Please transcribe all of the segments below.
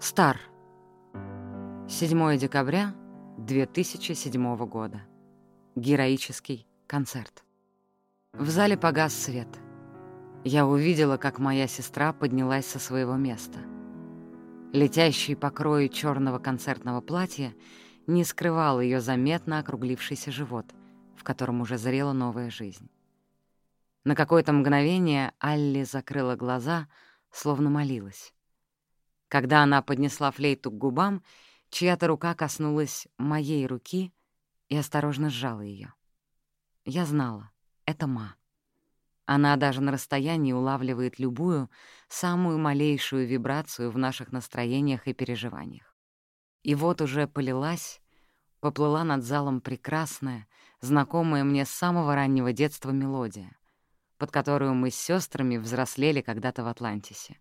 Стар. 7 декабря 2007 года. Героический концерт. В зале погас свет. Я увидела, как моя сестра поднялась со своего места. Летящий по крою черного концертного платья не скрывал ее заметно округлившийся живот, в котором уже зрела новая жизнь. На какое-то мгновение Алли закрыла глаза, словно молилась. Когда она поднесла флейту к губам, чья-то рука коснулась моей руки и осторожно сжала ее. Я знала, это Ма. Она даже на расстоянии улавливает любую, самую малейшую вибрацию в наших настроениях и переживаниях. И вот уже полилась, поплыла над залом прекрасная, знакомая мне с самого раннего детства мелодия, под которую мы с сестрами взрослели когда-то в Атлантисе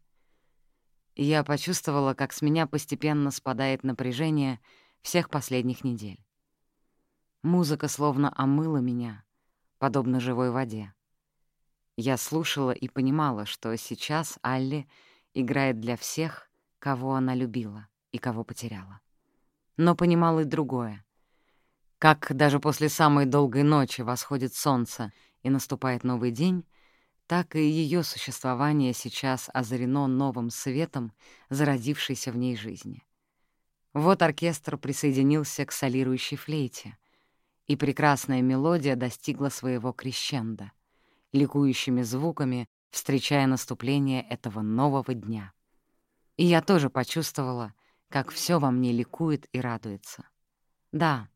я почувствовала, как с меня постепенно спадает напряжение всех последних недель. Музыка словно омыла меня, подобно живой воде. Я слушала и понимала, что сейчас Алли играет для всех, кого она любила и кого потеряла. Но понимала и другое. Как даже после самой долгой ночи восходит солнце и наступает новый день, так и ее существование сейчас озарено новым светом зародившейся в ней жизни. Вот оркестр присоединился к солирующей флейте, и прекрасная мелодия достигла своего крещенда, ликующими звуками встречая наступление этого нового дня. И я тоже почувствовала, как все во мне ликует и радуется. Да,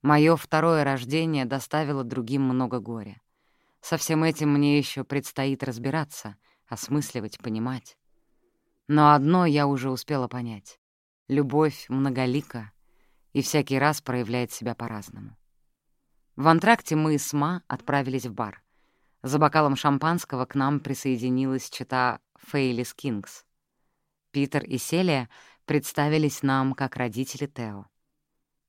мое второе рождение доставило другим много горя. Со всем этим мне еще предстоит разбираться, осмысливать, понимать. Но одно я уже успела понять. Любовь многолика и всякий раз проявляет себя по-разному. В антракте мы с Ма отправились в бар. За бокалом шампанского к нам присоединилась чита Фейлис Кингс. Питер и Селия представились нам как родители Тео.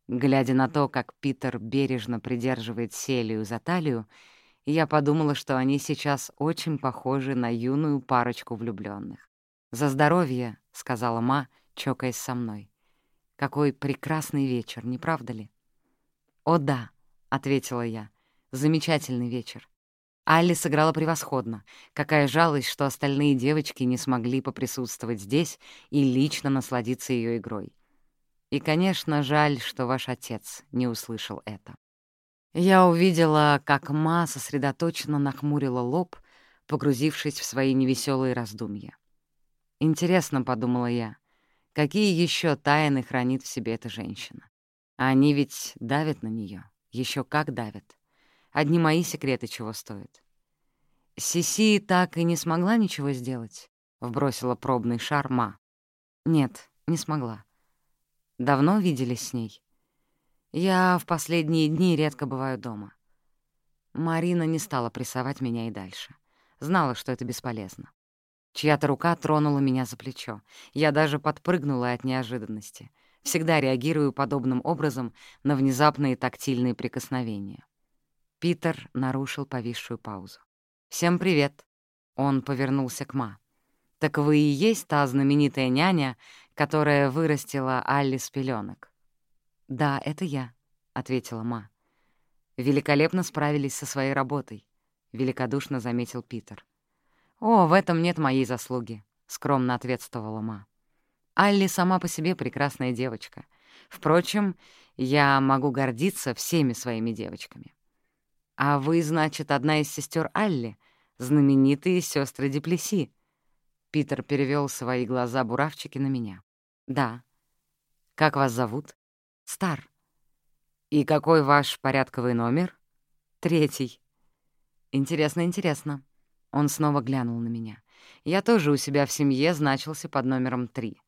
Глядя на то, как Питер бережно придерживает Селию за талию, я подумала, что они сейчас очень похожи на юную парочку влюбленных. «За здоровье», — сказала Ма, чокаясь со мной. «Какой прекрасный вечер, не правда ли?» «О да», — ответила я, — «замечательный вечер. Алли сыграла превосходно. Какая жалость, что остальные девочки не смогли поприсутствовать здесь и лично насладиться ее игрой. И, конечно, жаль, что ваш отец не услышал это. Я увидела, как Ма сосредоточенно нахмурила лоб, погрузившись в свои невеселые раздумья. «Интересно», — подумала я, — «какие еще тайны хранит в себе эта женщина? Они ведь давят на нее, еще как давят. Одни мои секреты чего стоят». «Сиси так и не смогла ничего сделать?» — вбросила пробный шар Ма. «Нет, не смогла. Давно виделись с ней?» Я в последние дни редко бываю дома. Марина не стала прессовать меня и дальше. Знала, что это бесполезно. Чья-то рука тронула меня за плечо. Я даже подпрыгнула от неожиданности. Всегда реагирую подобным образом на внезапные тактильные прикосновения. Питер нарушил повисшую паузу. «Всем привет!» Он повернулся к Ма. «Так вы и есть та знаменитая няня, которая вырастила Алли с пеленок?» «Да, это я», — ответила Ма. «Великолепно справились со своей работой», — великодушно заметил Питер. «О, в этом нет моей заслуги», — скромно ответствовала Ма. «Алли сама по себе прекрасная девочка. Впрочем, я могу гордиться всеми своими девочками». «А вы, значит, одна из сестер Алли, знаменитые сестры Деплеси?» Питер перевел свои глаза-буравчики на меня. «Да». «Как вас зовут?» Стар. И какой ваш порядковый номер? Третий. Интересно, интересно. Он снова глянул на меня. Я тоже у себя в семье значился под номером три.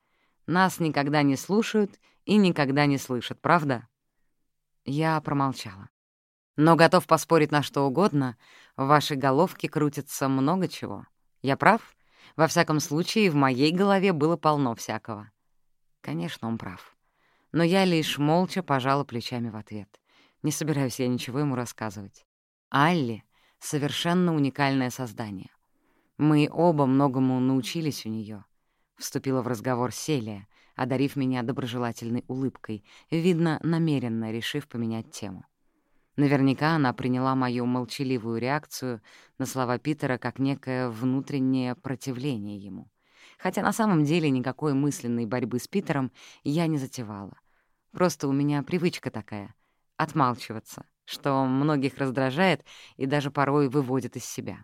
Нас никогда не слушают и никогда не слышат, правда? Я промолчала. Но готов поспорить на что угодно, в вашей головке крутится много чего. Я прав? Во всяком случае, в моей голове было полно всякого. Конечно, он прав но я лишь молча пожала плечами в ответ. Не собираюсь я ничего ему рассказывать. Алли — совершенно уникальное создание. Мы оба многому научились у нее. Вступила в разговор Селия, одарив меня доброжелательной улыбкой, видно, намеренно решив поменять тему. Наверняка она приняла мою молчаливую реакцию на слова Питера как некое внутреннее противление ему. Хотя на самом деле никакой мысленной борьбы с Питером я не затевала. Просто у меня привычка такая — отмалчиваться, что многих раздражает и даже порой выводит из себя.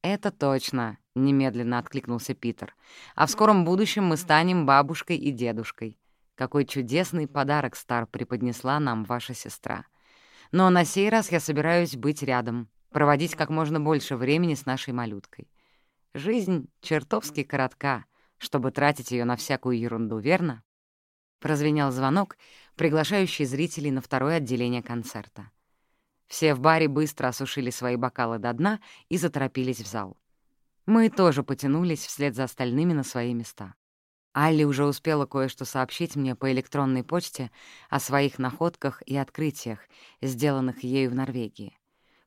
«Это точно», — немедленно откликнулся Питер. «А в скором будущем мы станем бабушкой и дедушкой. Какой чудесный подарок, Стар, преподнесла нам ваша сестра. Но на сей раз я собираюсь быть рядом, проводить как можно больше времени с нашей малюткой. Жизнь чертовски коротка, чтобы тратить ее на всякую ерунду, верно?» Прозвенел звонок, приглашающий зрителей на второе отделение концерта. Все в баре быстро осушили свои бокалы до дна и заторопились в зал. Мы тоже потянулись вслед за остальными на свои места. Алли уже успела кое-что сообщить мне по электронной почте о своих находках и открытиях, сделанных ею в Норвегии.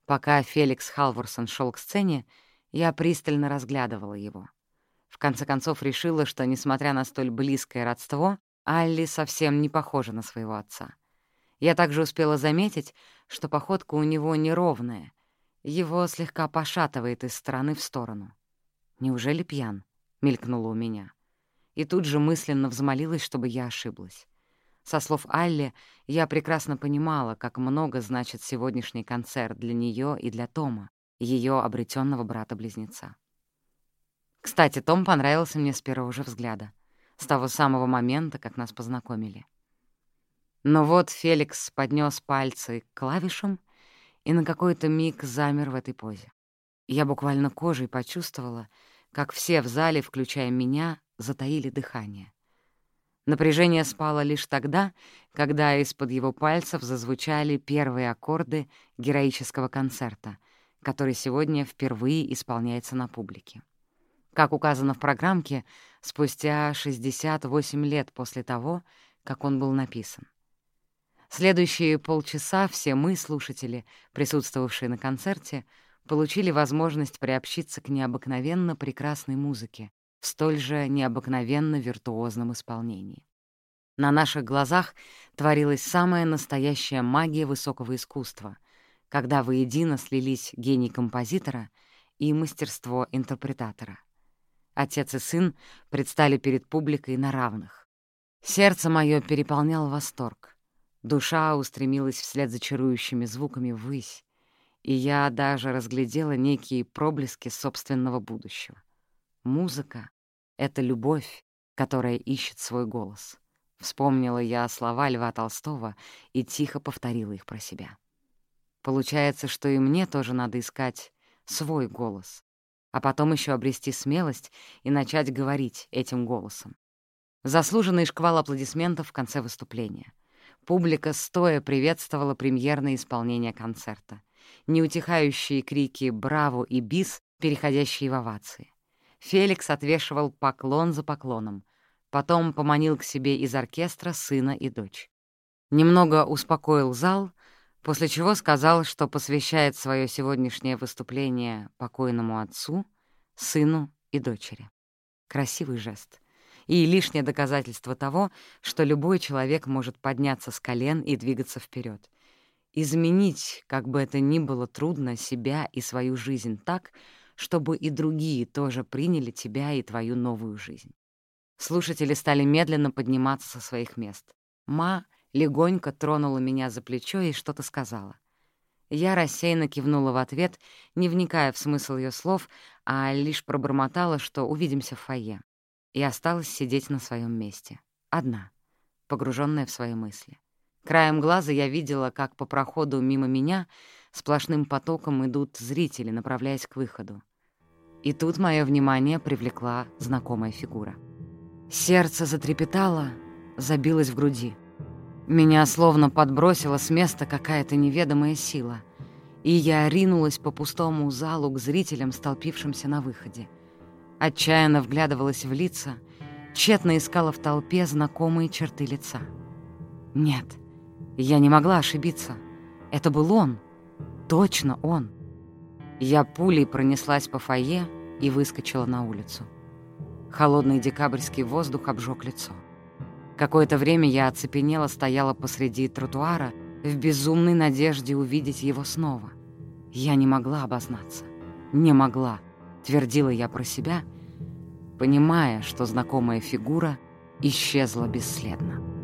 Пока Феликс Халворсон шел к сцене, я пристально разглядывала его. В конце концов решила, что, несмотря на столь близкое родство, Алли совсем не похожа на своего отца. Я также успела заметить, что походка у него неровная, его слегка пошатывает из стороны в сторону. «Неужели пьян?» — мелькнуло у меня и тут же мысленно взмолилась, чтобы я ошиблась. Со слов Алли, я прекрасно понимала, как много значит сегодняшний концерт для нее и для Тома, ее обретенного брата-близнеца. Кстати, Том понравился мне с первого же взгляда, с того самого момента, как нас познакомили. Но вот Феликс поднес пальцы к клавишам и на какой-то миг замер в этой позе. Я буквально кожей почувствовала, как все в зале, включая меня, затаили дыхание. Напряжение спало лишь тогда, когда из-под его пальцев зазвучали первые аккорды героического концерта, который сегодня впервые исполняется на публике. Как указано в программке, спустя 68 лет после того, как он был написан. Следующие полчаса все мы, слушатели, присутствовавшие на концерте, получили возможность приобщиться к необыкновенно прекрасной музыке, в столь же необыкновенно виртуозном исполнении. На наших глазах творилась самая настоящая магия высокого искусства, когда воедино слились гений композитора и мастерство интерпретатора. Отец и сын предстали перед публикой на равных. Сердце мое переполнял восторг. Душа устремилась вслед за чарующими звуками ввысь, и я даже разглядела некие проблески собственного будущего. Музыка — это любовь, которая ищет свой голос. Вспомнила я слова Льва Толстого и тихо повторила их про себя. Получается, что и мне тоже надо искать свой голос, а потом еще обрести смелость и начать говорить этим голосом. Заслуженный шквал аплодисментов в конце выступления. Публика стоя приветствовала премьерное исполнение концерта. Неутихающие крики «Браво!» и «Бис!», переходящие в овации. Феликс отвешивал поклон за поклоном, потом поманил к себе из оркестра сына и дочь. Немного успокоил зал, после чего сказал, что посвящает свое сегодняшнее выступление покойному отцу, сыну и дочери. Красивый жест. И лишнее доказательство того, что любой человек может подняться с колен и двигаться вперед. Изменить, как бы это ни было трудно, себя и свою жизнь так, чтобы и другие тоже приняли тебя и твою новую жизнь. Слушатели стали медленно подниматься со своих мест. Ма легонько тронула меня за плечо и что-то сказала. Я рассеянно кивнула в ответ, не вникая в смысл ее слов, а лишь пробормотала, что увидимся в фойе. И осталась сидеть на своем месте. Одна, погруженная в свои мысли. Краем глаза я видела, как по проходу мимо меня сплошным потоком идут зрители, направляясь к выходу. И тут мое внимание привлекла знакомая фигура. Сердце затрепетало, забилось в груди. Меня словно подбросила с места какая-то неведомая сила, и я ринулась по пустому залу к зрителям, столпившимся на выходе. Отчаянно вглядывалась в лица, тщетно искала в толпе знакомые черты лица. Нет, я не могла ошибиться. Это был он. Точно он. Я пулей пронеслась по фойе и выскочила на улицу. Холодный декабрьский воздух обжег лицо. Какое-то время я оцепенела, стояла посреди тротуара в безумной надежде увидеть его снова. Я не могла обознаться. Не могла, твердила я про себя, понимая, что знакомая фигура исчезла бесследно.